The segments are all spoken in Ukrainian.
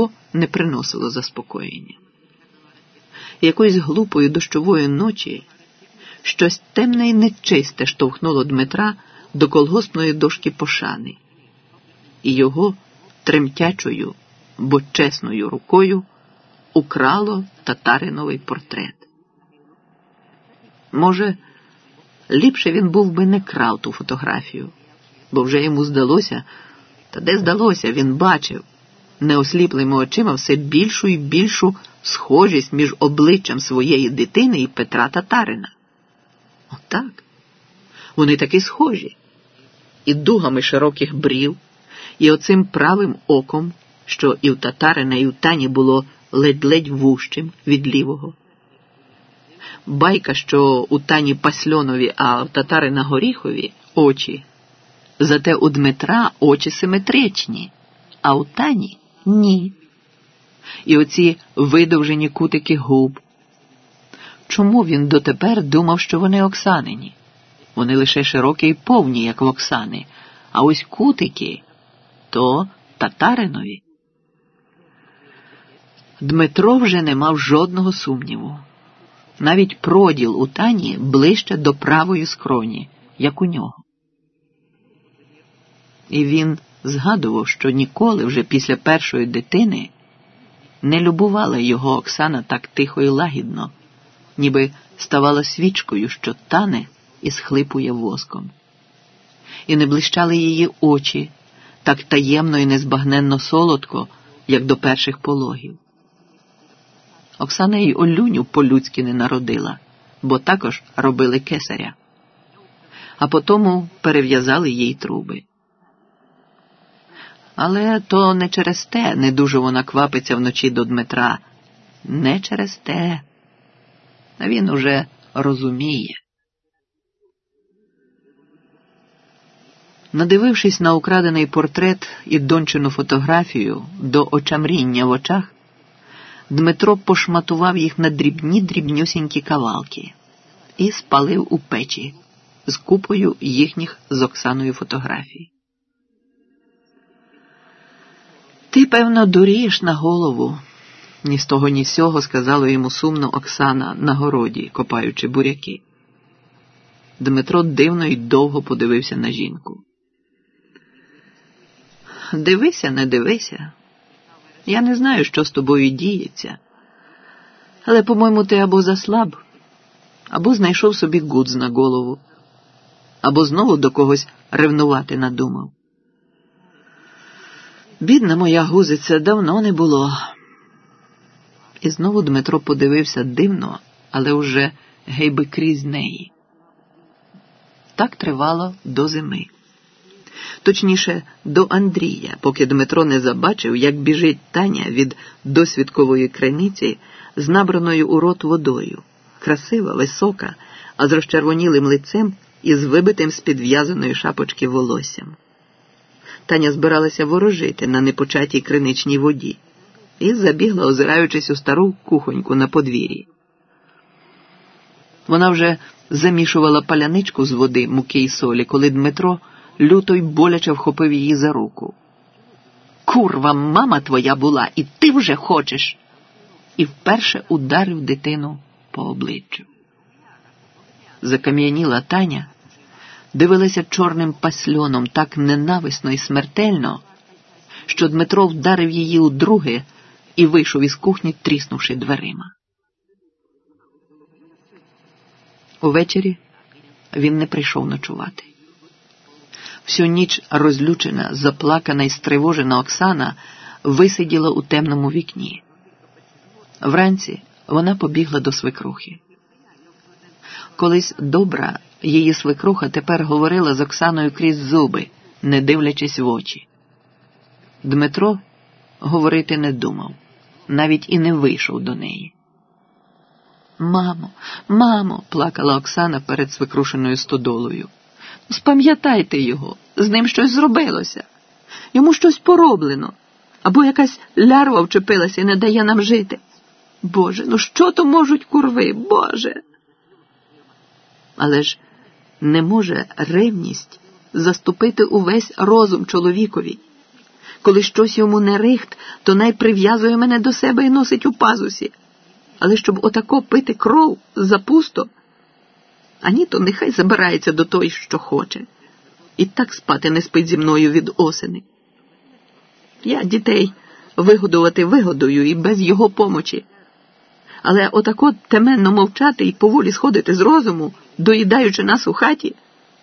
або не приносило заспокоєння. Якоїсь глупої дощової ночі щось темне і нечисте штовхнуло Дмитра до колгоспної дошки пошани, і його тремтячою, бо чесною рукою украло татариновий портрет. Може, ліпше він був би не крав ту фотографію, бо вже йому здалося, та де здалося, він бачив неосліплими очима все більшу і більшу схожість між обличчям своєї дитини і Петра Татарина. Отак. Вони таки схожі. І дугами широких брів, і оцим правим оком, що і в татарина, і в тані було ледь-ледь вущим від лівого. Байка, що у тані Пасльонові, а в татарина Горіхові очі. Зате у Дмитра очі симетричні, а у тані ні. І оці видовжені кутики губ. Чому він дотепер думав, що вони Оксанині? Вони лише широкі і повні, як в Оксани, а ось кутики то татаринові. Дмитро вже не мав жодного сумніву. Навіть проділ у тані ближче до правої скроні, як у нього. І він згадував, що ніколи вже після першої дитини не любувала його Оксана так тихо і лагідно, ніби ставала свічкою, що тане і схлипує воском. І не блищали її очі так таємно і незбагненно солодко, як до перших пологів. Оксана й Олюню по-людськи не народила, бо також робили кесаря, а потому перев'язали їй труби. Але то не через те не дуже вона квапиться вночі до Дмитра. Не через те. Він уже розуміє. Надивившись на украдений портрет і дончину фотографію до очамріння в очах, Дмитро пошматував їх на дрібні дрібнюсінькі кавалки і спалив у печі з купою їхніх з Оксаною фотографій. Ти, певно, дурієш на голову, ні з того, ні з сього сказала йому сумно Оксана на городі, копаючи буряки. Дмитро дивно й довго подивився на жінку. Дивися, не дивися. Я не знаю, що з тобою діється. Але, по-моєму, ти або заслаб, або знайшов собі гудз на голову, або знову до когось ревнувати надумав. Бідна моя гузиця давно не було. І знову Дмитро подивився дивно, але уже гейби крізь неї. Так тривало до зими. Точніше, до Андрія, поки Дмитро не забачив, як біжить Таня від досвідкової криниці з набраною у рот водою, красива, висока, а з розчервонілим лицем і з вибитим з підв'язаної шапочки волоссям. Таня збиралася ворожити на непочатій криничній воді і забігла, озираючись у стару кухоньку на подвір'ї. Вона вже замішувала паляничку з води, муки й солі, коли Дмитро люто й боляче вхопив її за руку. Курва, мама твоя була, і ти вже хочеш. І вперше ударив дитину по обличчю. Закам'яніла Таня дивилася чорним пасльоном так ненависно і смертельно, що Дмитро вдарив її у друге і вийшов із кухні, тріснувши дверима. Увечері він не прийшов ночувати. Всю ніч розлючена, заплакана і стривожена Оксана висиділа у темному вікні. Вранці вона побігла до свекрухи. Колись добра її свекруха тепер говорила з Оксаною крізь зуби, не дивлячись в очі. Дмитро говорити не думав, навіть і не вийшов до неї. Мамо, мамо, плакала Оксана перед свекрушеною стодолою. Спам'ятайте його, з ним щось зробилося. Йому щось пороблено, або якась лярва вчепилася і не дає нам жити. Боже, ну що то можуть курви, Боже? Але ж не може ревність заступити увесь розум чоловікові, Коли щось йому не рихт, то най прив'язує мене до себе і носить у пазусі. Але щоб отако пити кров запусто, ані то нехай забирається до той, що хоче. І так спати не спить зі мною від осени. Я дітей вигодувати вигодую і без його помочі. Але отако теменно мовчати і поволі сходити з розуму, доїдаючи нас у хаті,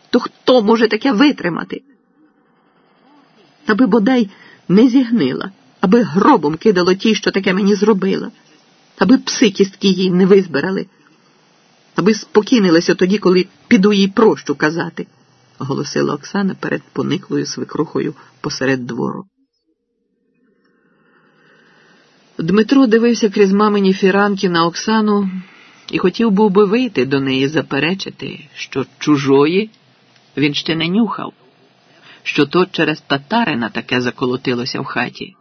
то хто може таке витримати? Аби бодай не зігнила, аби гробом кидало ті, що таке мені зробила, аби пси кістки їй не визбирали, аби спокійнилася тоді, коли піду їй прощу казати, оголосила Оксана перед пониклою свекрухою посеред двору. Дмитро дивився крізь мамині фіранки на Оксану і хотів був би вийти до неї заперечити, що чужої він ще не нюхав, що то через татарина таке заколотилося в хаті.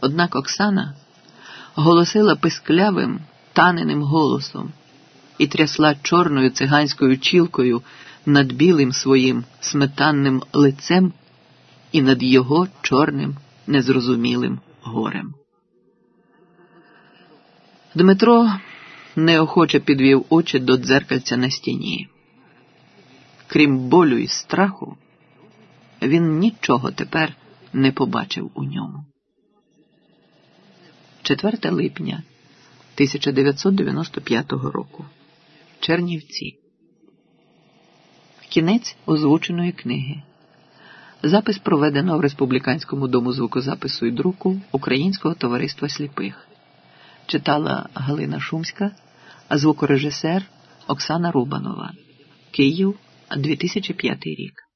Однак Оксана голосила писклявим, таненим голосом і трясла чорною циганською чілкою над білим своїм сметанним лицем і над його чорним незрозумілим горем. Дмитро неохоче підвів очі до дзеркальця на стіні. Крім болю і страху, він нічого тепер не побачив у ньому. 4 липня 1995 року. Чернівці. Кінець озвученої книги. Запис проведено в Республіканському дому звукозапису і друку Українського товариства сліпих. Читала Галина Шумська, а звукорежисер Оксана Рубанова. Київ, 2005 рік.